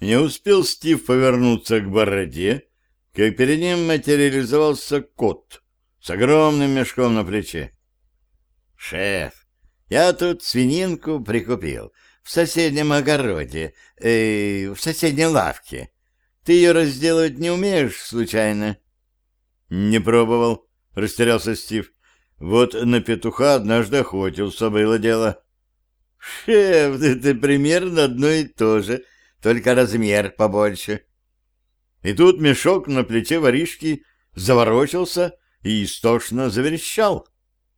Не успел Стив повернуться к бороде, как перед ним материализовался кот с огромным мешком на плече. «Шеф, я тут свининку прикупил в соседнем огороде, э, в соседней лавке. Ты ее разделывать не умеешь, случайно?» «Не пробовал», — растерялся Стив. «Вот на петуха однажды охотился, было дело». «Шеф, это примерно одно и то же, только размер побольше». И тут мешок на плече воришки заворочился и истошно заверещал.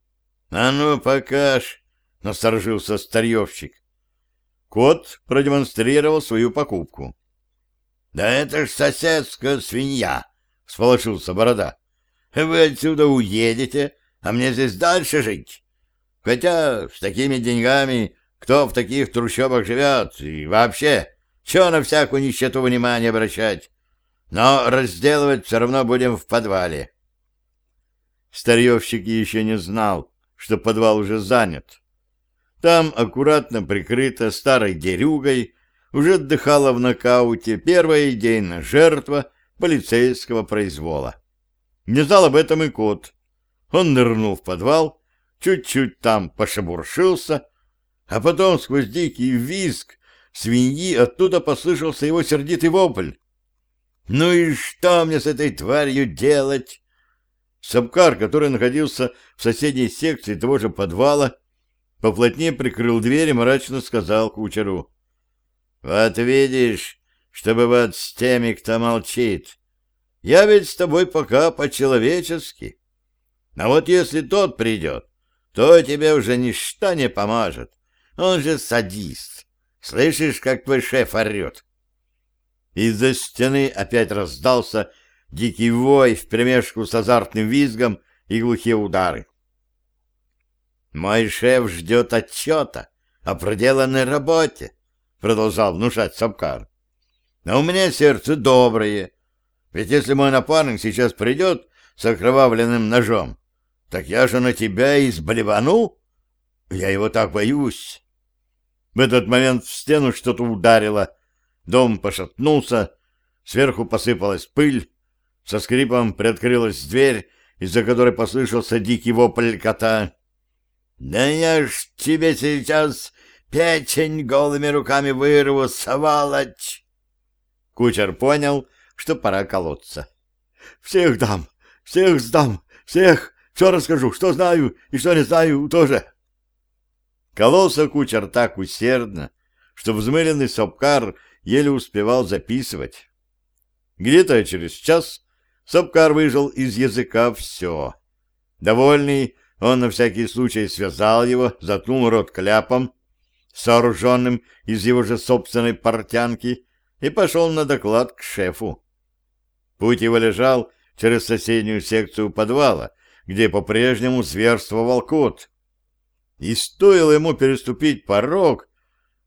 — А ну, покаж! — насторожился старьевщик. Кот продемонстрировал свою покупку. — Да это ж соседская свинья! — сполошился борода. — Вы отсюда уедете, а мне здесь дальше жить. Хотя с такими деньгами кто в таких трущобах живет и вообще, чего на всякую нищету внимания обращать? Но разделывать все равно будем в подвале. Старьевщик еще не знал, что подвал уже занят. Там, аккуратно прикрыто старой дерюгой, уже отдыхала в нокауте первая идейная жертва полицейского произвола. Не знал об этом и кот. Он нырнул в подвал, чуть-чуть там пошебуршился, а потом сквозь дикий визг свиньи оттуда послышался его сердитый вопль. «Ну и что мне с этой тварью делать?» Сапкар, который находился в соседней секции того же подвала, поплотнее прикрыл дверь и мрачно сказал кучеру. «Вот видишь, что бывает с теми, кто молчит. Я ведь с тобой пока по-человечески. А вот если тот придет, то тебе уже ничто не поможет. Он же садист. Слышишь, как твой шеф орет?» Из-за стены опять раздался дикий вой вперемешку с азартным визгом и глухие удары. «Мой шеф ждет отчета о проделанной работе», — продолжал внушать Сапкар. «Но у меня сердце доброе, ведь если мой напарник сейчас придет с окровавленным ножом, так я же на тебя изблевану. Я его так боюсь». В этот момент в стену что-то ударило, Дом пошатнулся, сверху посыпалась пыль, со скрипом приоткрылась дверь, из-за которой послышался дикий вопль кота. «Да я ж тебе сейчас печень голыми руками вырву, сволочь!» Кучер понял, что пора колоться. «Всех дам, всех сдам, всех, все расскажу, что знаю и что не знаю тоже!» Кололся кучер так усердно, что взмыленный сопкар еле успевал записывать. Где-то через час Сапкар выжил из языка все. Довольный, он на всякий случай связал его, заткнул рот кляпом, сооруженным из его же собственной портянки, и пошел на доклад к шефу. Путь его лежал через соседнюю секцию подвала, где по-прежнему зверствовал кот. И стоило ему переступить порог,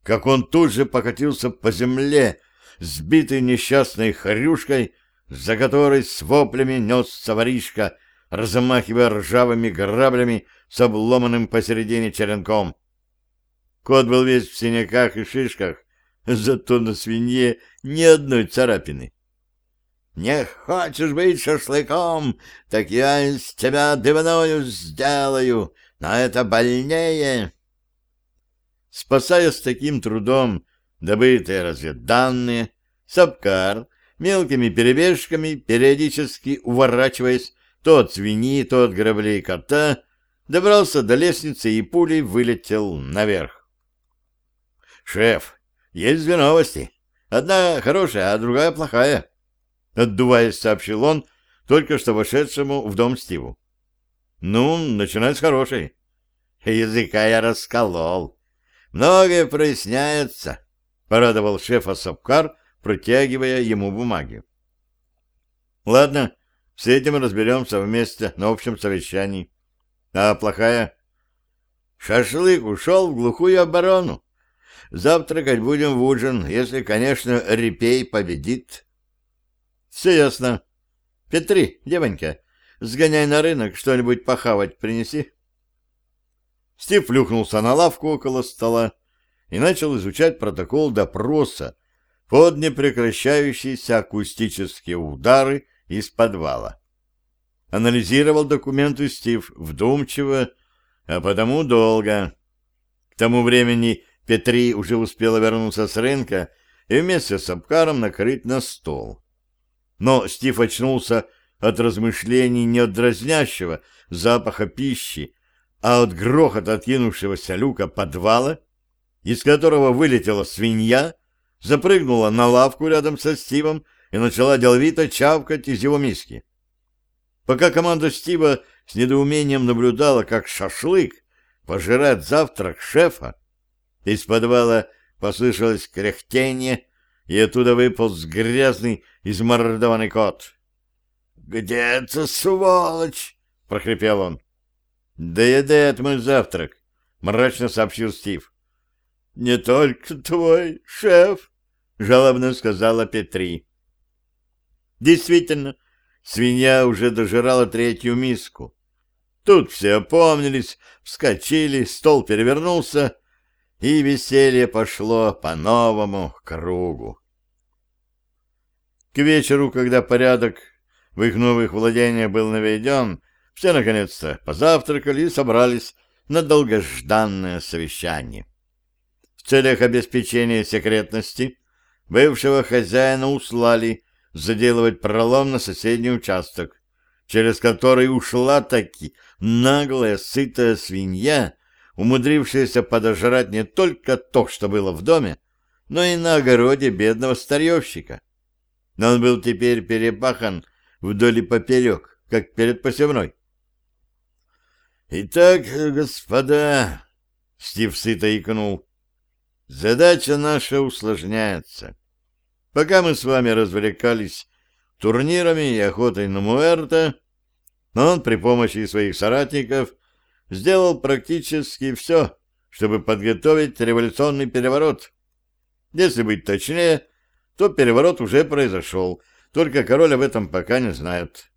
как он тут же покатился по земле, сбитый несчастной хрюшкой, за которой с воплями несся воришка, размахивая ржавыми граблями с обломанным посередине черенком. Кот был весь в синяках и шишках, зато на свинье ни одной царапины. «Не хочешь быть шашлыком, так я из тебя дывную сделаю, но это больнее!» Спасая с таким трудом добытые разведданные, Сапкар мелкими перебежками, периодически уворачиваясь то от свиньи, то от граблей кота, добрался до лестницы и пулей вылетел наверх. «Шеф, есть две новости. Одна хорошая, а другая плохая», — отдуваясь, сообщил он только что вошедшему в дом Стиву. «Ну, начинай с хорошей». «Языка я расколол», Многое проясняется, — порадовал шефа Сапкар, протягивая ему бумаги. — Ладно, с этим разберемся вместе на общем совещании. А плохая? Шашлык ушел в глухую оборону. Завтракать будем в ужин, если, конечно, Репей победит. Все ясно. Петри, девонька, сгоняй на рынок, что-нибудь похавать принеси. Стив плюхнулся на лавку около стола и начал изучать протокол допроса, под непрекращающиеся акустические удары из подвала. Анализировал документы Стив вдумчиво, а потому долго. К тому времени Петри уже успела вернуться с рынка и вместе с Абкаром накрыть на стол. Но Стив очнулся от размышлений не от дразнящего запаха пищи, а от грохота откинувшегося люка подвала, из которого вылетела свинья, запрыгнула на лавку рядом со Стивом и начала деловито чавкать из его миски. Пока команда Стива с недоумением наблюдала, как шашлык пожирает завтрак шефа, из подвала послышалось кряхтение, и оттуда выполз грязный, измордованный кот. «Где это сволочь?» — прохрипел он. «Доедает мой завтрак», — мрачно сообщил Стив. «Не только твой, шеф», — жалобно сказала Петри. Действительно, свинья уже дожирала третью миску. Тут все опомнились, вскочили, стол перевернулся, и веселье пошло по новому кругу. К вечеру, когда порядок в их новых владениях был наведен, все наконец-то позавтракали и собрались на долгожданное совещание. В целях обеспечения секретности бывшего хозяина услали заделывать пролом на соседний участок, через который ушла таки наглая, сытая свинья, умудрившаяся подожрать не только то, что было в доме, но и на огороде бедного старьевщика. Но он был теперь перепахан вдоль и поперек, как перед посевной. «Итак, господа...» — Стив сыто икнул. «Задача наша усложняется. Пока мы с вами развлекались турнирами и охотой на Муэрта, он при помощи своих соратников сделал практически все, чтобы подготовить революционный переворот. Если быть точнее, то переворот уже произошел, только король об этом пока не знает.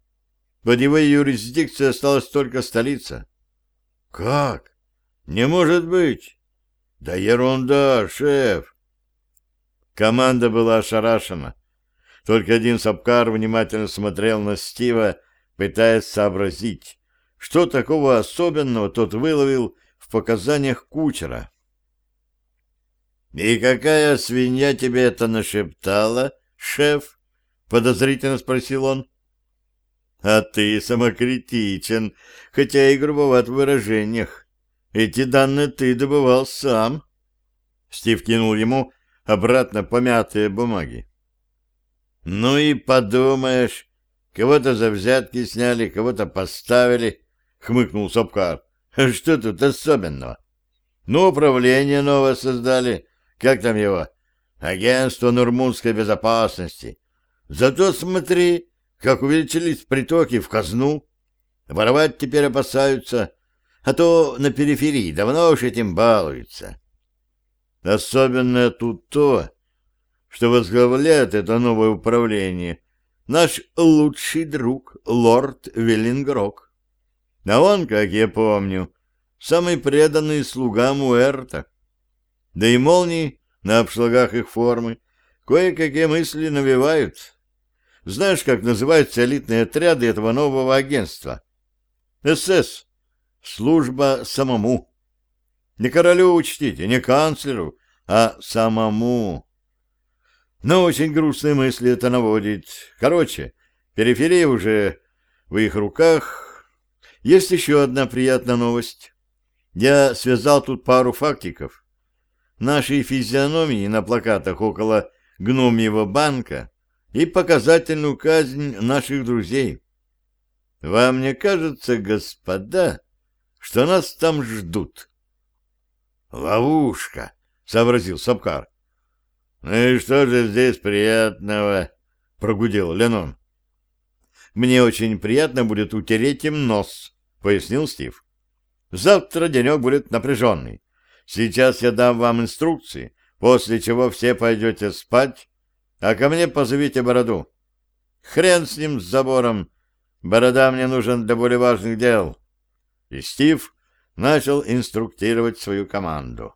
Под его юрисдикцией осталась только столица. Как? Не может быть. Да ерунда, шеф. Команда была ошарашена. Только один Сапкар внимательно смотрел на Стива, пытаясь сообразить, что такого особенного тот выловил в показаниях кучера. «И какая свинья тебе это нашептала, шеф?» — подозрительно спросил он. А ты самокритичен, хотя и грубоват в выражениях. Эти данные ты добывал сам. Стив кинул ему обратно помятые бумаги. Ну и подумаешь, кого-то за взятки сняли, кого-то поставили, хмыкнул Сапкар. Что тут особенного? Ну, управление новое создали. Как там его? Агентство Нурмунской безопасности. Зато смотри, как увеличились притоки в казну. Воровать теперь опасаются, а то на периферии давно уж этим балуются. Особенно тут то, что возглавляет это новое управление наш лучший друг, лорд Веллингрок. А он, как я помню, самый преданный слуга Муэрта. Да и молнии на обшлагах их формы кое-какие мысли навевают. Знаешь, как называются элитные отряды этого нового агентства? СС. Служба самому. Не королю учтите, не канцлеру, а самому. Но очень грустные мысли это наводит. Короче, периферия уже в их руках. Есть еще одна приятная новость. Я связал тут пару фактиков. Наши физиономии на плакатах около гномьего банка и показательную казнь наших друзей. Вам не кажется, господа, что нас там ждут? Ловушка, сообразил Сапкар. Ну и что же здесь приятного? прогудел Ленон. Мне очень приятно будет утереть им нос, пояснил Стив. Завтра денек будет напряженный. Сейчас я дам вам инструкции, после чего все пойдете спать а ко мне позовите Бороду. Хрен с ним, с забором. Борода мне нужен для более важных дел. И Стив начал инструктировать свою команду.